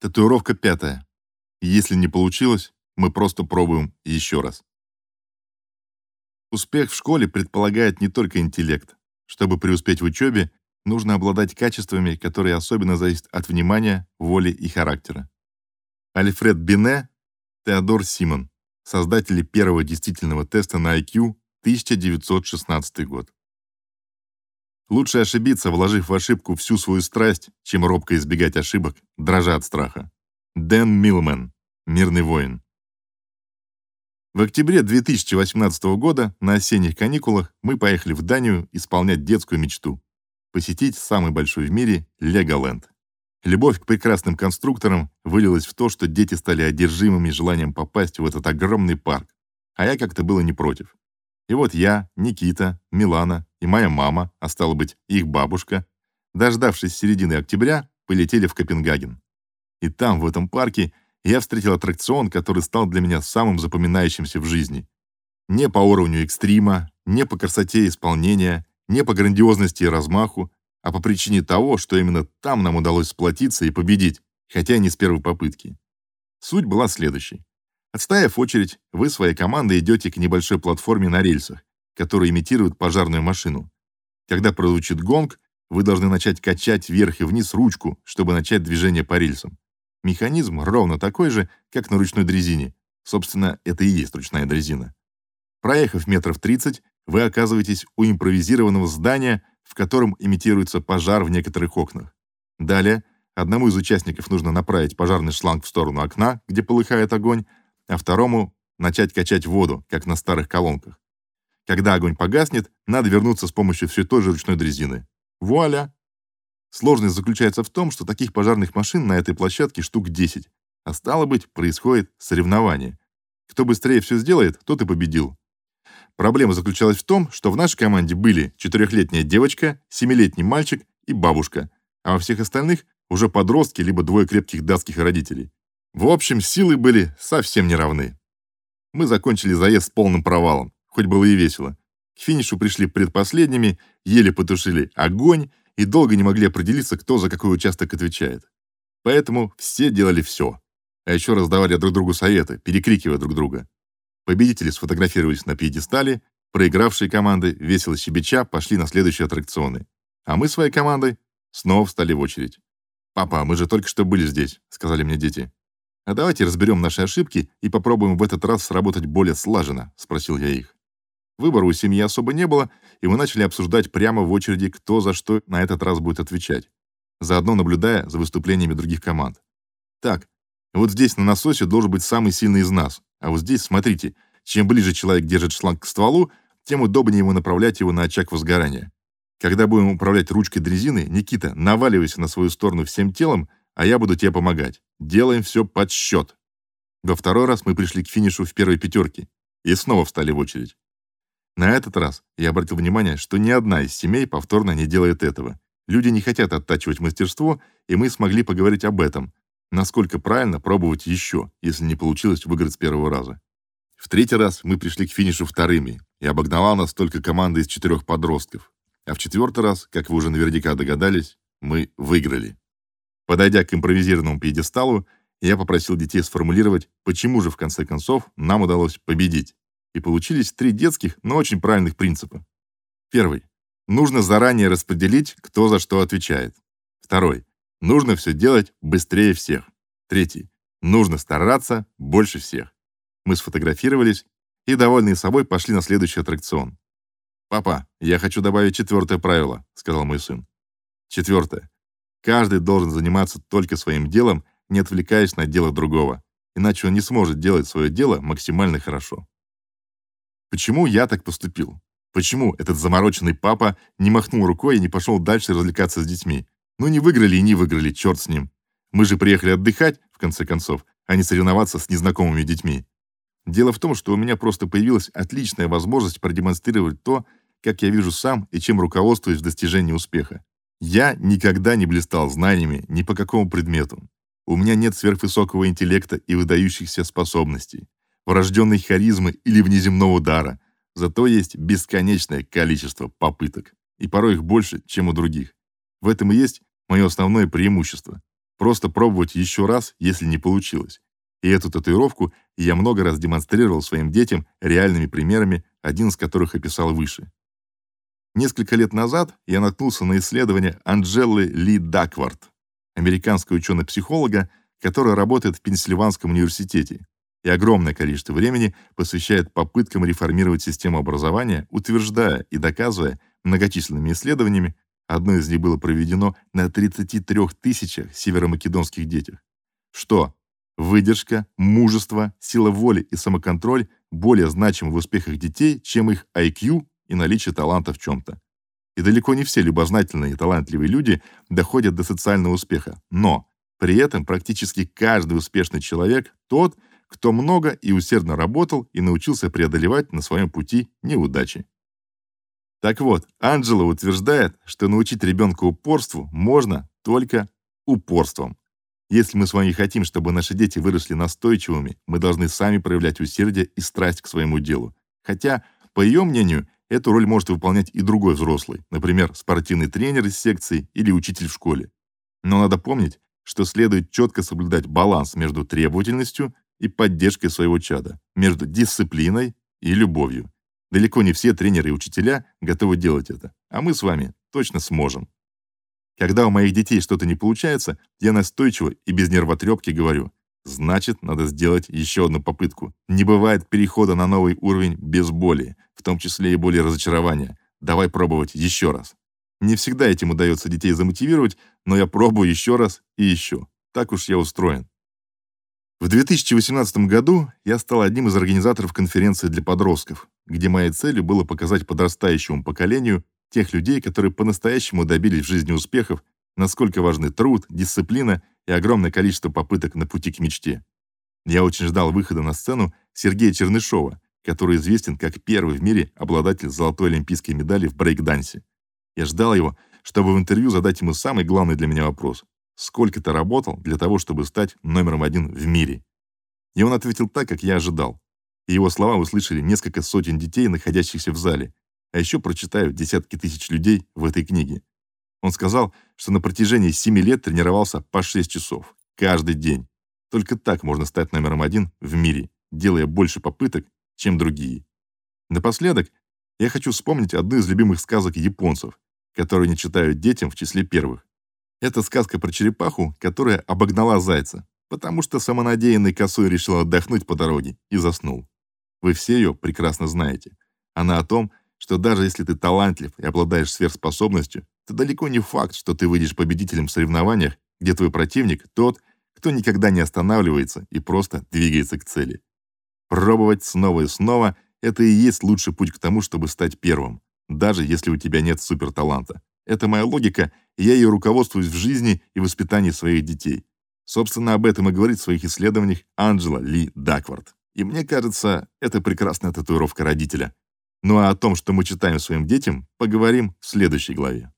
Татуировка пятая. Если не получилось, мы просто пробуем еще раз. Успех в школе предполагает не только интеллект. Чтобы преуспеть в учебе, нужно обладать качествами, которые особенно зависят от внимания, воли и характера. Альфред Бине, Теодор Симон, создатели первого действительного теста на IQ, 1916 год. Лучше ошибиться, вложив в ошибку всю свою страсть, чем робко избегать ошибок, дрожа от страха. Дэн Милмен, Мирный воин. В октябре 2018 года на осенних каникулах мы поехали в Данию исполнять детскую мечту посетить самый большой в мире Леголенд. Любовь к прекрасным конструкторам вылилась в то, что дети стали одержимыми желанием попасть в этот огромный парк, а я как-то было не против. И вот я, Никита, Милана и моя мама, а стало быть, их бабушка, дождавшись середины октября, полетели в Копенгаген. И там, в этом парке, я встретил аттракцион, который стал для меня самым запоминающимся в жизни. Не по уровню экстрима, не по красоте исполнения, не по грандиозности и размаху, а по причине того, что именно там нам удалось сплотиться и победить, хотя и не с первой попытки. Суть была следующей. Отстояв очередь, вы своей командой идете к небольшой платформе на рельсах, которая имитирует пожарную машину. Когда прозвучит гонг, вы должны начать качать вверх и вниз ручку, чтобы начать движение по рельсам. Механизм ровно такой же, как на ручной дрезине. Собственно, это и есть ручная дрезина. Проехав метров 30, вы оказываетесь у импровизированного здания, в котором имитируется пожар в некоторых окнах. Далее одному из участников нужно направить пожарный шланг в сторону окна, где полыхает огонь, а второму начать качать воду, как на старых колонках. Когда огонь погаснет, надо вернуться с помощью все той же ручной дрезины. Вуаля! Сложность заключается в том, что таких пожарных машин на этой площадке штук 10, а стало быть, происходит соревнование. Кто быстрее все сделает, тот и победил. Проблема заключалась в том, что в нашей команде были четырехлетняя девочка, семилетний мальчик и бабушка, а во всех остальных уже подростки либо двое крепких датских родителей. В общем, силы были совсем не равны. Мы закончили заезд с полным провалом, хоть было и весело. К финишу пришли предпоследними, еле потушили огонь и долго не могли определиться, кто за какой участок отвечает. Поэтому все делали все. А еще раздавали друг другу советы, перекрикивая друг друга. Победители сфотографировались на пьедестале, проигравшие команды, весело щебеча, пошли на следующие аттракционы. А мы своей командой снова встали в очередь. «Папа, мы же только что были здесь», — сказали мне дети. «А давайте разберем наши ошибки и попробуем в этот раз сработать более слаженно», — спросил я их. Выбора у семьи особо не было, и мы начали обсуждать прямо в очереди, кто за что на этот раз будет отвечать, заодно наблюдая за выступлениями других команд. Так, вот здесь на насосе должен быть самый сильный из нас, а вот здесь, смотрите, чем ближе человек держит шланг к стволу, тем удобнее ему направлять его на очаг возгорания. Когда будем управлять ручкой дрезины, Никита, наваливайся на свою сторону всем телом, а я буду тебе помогать. Делаем все под счет. Во второй раз мы пришли к финишу в первой пятерке и снова встали в очередь. На этот раз я обратил внимание, что ни одна из семей повторно не делает этого. Люди не хотят оттачивать мастерство, и мы смогли поговорить об этом, насколько правильно пробовать еще, если не получилось выиграть с первого раза. В третий раз мы пришли к финишу вторыми, и обогнала нас только команда из четырех подростков. А в четвертый раз, как вы уже наверняка догадались, мы выиграли. Подойдя к импровизированному пьедесталу, я попросил детей сформулировать, почему же в конце концов нам удалось победить. И получились три детских, но очень правильных принципа. Первый. Нужно заранее распределить, кто за что отвечает. Второй. Нужно все делать быстрее всех. Третий. Нужно стараться больше всех. Мы сфотографировались и, довольные собой, пошли на следующий аттракцион. «Папа, я хочу добавить четвертое правило», — сказал мой сын. Четвертое. Каждый должен заниматься только своим делом, не отвлекаясь на дело другого, иначе он не сможет делать свое дело максимально хорошо. Почему я так поступил? Почему этот замороченный папа не махнул рукой и не пошел дальше развлекаться с детьми? Ну не выиграли и не выиграли, черт с ним. Мы же приехали отдыхать, в конце концов, а не соревноваться с незнакомыми детьми. Дело в том, что у меня просто появилась отличная возможность продемонстрировать то, как я вижу сам и чем руководствуюсь в достижении успеха. Я никогда не блистал знаниями ни по какому предмету. У меня нет сверхвысокого интеллекта и выдающихся способностей, врожденной харизмы или внеземного дара. Зато есть бесконечное количество попыток, и порой их больше, чем у других. В этом и есть мое основное преимущество. Просто пробовать еще раз, если не получилось. И эту татуировку я много раз демонстрировал своим детям реальными примерами, один из которых описал выше. Несколько лет назад я наткнулся на исследование Анджелы Ли Даквард, американской ученой-психолога, которая работает в Пенсильванском университете и огромное количество времени посвящает попыткам реформировать систему образования, утверждая и доказывая многочисленными исследованиями, одно из них было проведено на 33 тысячах северомакедонских детях, что выдержка, мужество, сила воли и самоконтроль более значимы в успехах детей, чем их IQ и наличие таланта в чем то И далеко не все любознательные и талантливые люди доходят до социального успеха, но при этом практически каждый успешный человек тот, кто много и усердно работал и научился преодолевать на своем пути неудачи. Так вот, Анджела утверждает, что научить ребенка упорству можно только упорством. Если мы с вами хотим, чтобы наши дети выросли настойчивыми, мы должны сами проявлять усердие и страсть к своему делу. Хотя, по ее мнению, эту роль может выполнять и другой взрослый, например, спортивный тренер из секции или учитель в школе. Но надо помнить, что следует четко соблюдать баланс между требовательностью и поддержкой своего чада, между дисциплиной и любовью. Далеко не все тренеры и учителя готовы делать это, а мы с вами точно сможем. Когда у моих детей что-то не получается, я настойчиво и без нервотрепки говорю: "Значит, надо сделать еще одну попытку. Не бывает перехода на новый уровень без боли, в том числе и боли разочарования. Давай пробовать еще раз". Не всегда этим удается детей замотивировать, но я пробую еще раз и еще. Так уж я устроен. В 2018 году я стал одним из организаторов конференции для подростков, где моей целью было показать подрастающему поколению тех людей, которые по-настоящему добились в жизни успехов, насколько важны труд, дисциплина и огромное количество попыток на пути к мечте. Я очень ждал выхода на сцену Сергея Чернышова, который известен как первый в мире обладатель золотой олимпийской медали в брейк-дансе. Я ждал его, чтобы в интервью задать ему самый главный для меня вопрос: сколько ты работал для того, чтобы стать номером один в мире. И он ответил так, как я ожидал. И его слова услышали несколько сотен детей, находящихся в зале, а еще прочитают десятки тысяч людей в этой книге. Он сказал, что на протяжении семи лет тренировался по 6 часов каждый день. Только так можно стать номером один в мире, делая больше попыток, чем другие. Напоследок я хочу вспомнить одну из любимых сказок японцев, которые они читают детям в числе первых. Это сказка про черепаху, которая обогнала зайца, потому что самонадеянный косой решил отдохнуть по дороге и заснул. Вы все ее прекрасно знаете. Она о том, что даже если ты талантлив и обладаешь сверхспособностью, то далеко не факт, что ты выйдешь победителем в соревнованиях, где твой противник тот, кто никогда не останавливается и просто двигается к цели. Пробовать снова и снова это и есть лучший путь к тому, чтобы стать первым, даже если у тебя нет суперталанта. Это моя логика, и я ее руководствуюсь в жизни и воспитании своих детей. Собственно, об этом и говорит в своих исследованиях Анджела Ли Даквард. И мне кажется, это прекрасная татуировка родителя. Ну а о том, что мы читаем своим детям, поговорим в следующей главе.